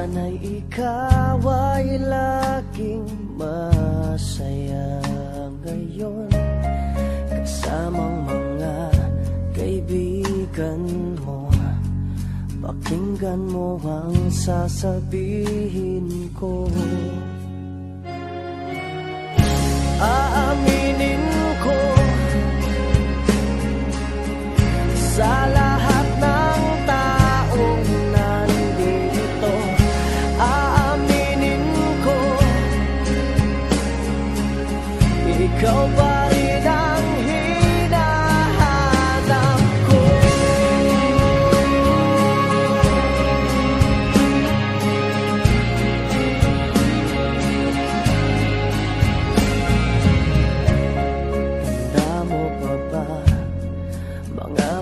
Sana'y ikaw ay laging masaya ngayon. Kasamang mga kaibigan mo Pakinggan mo ang sasabihin ko. Aaminin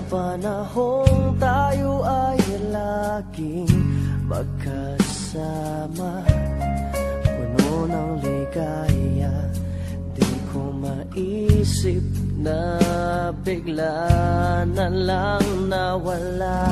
panahong tayo ay laging magkasama. Puno ng ligaya Di ko maisip na bigla na lang nawala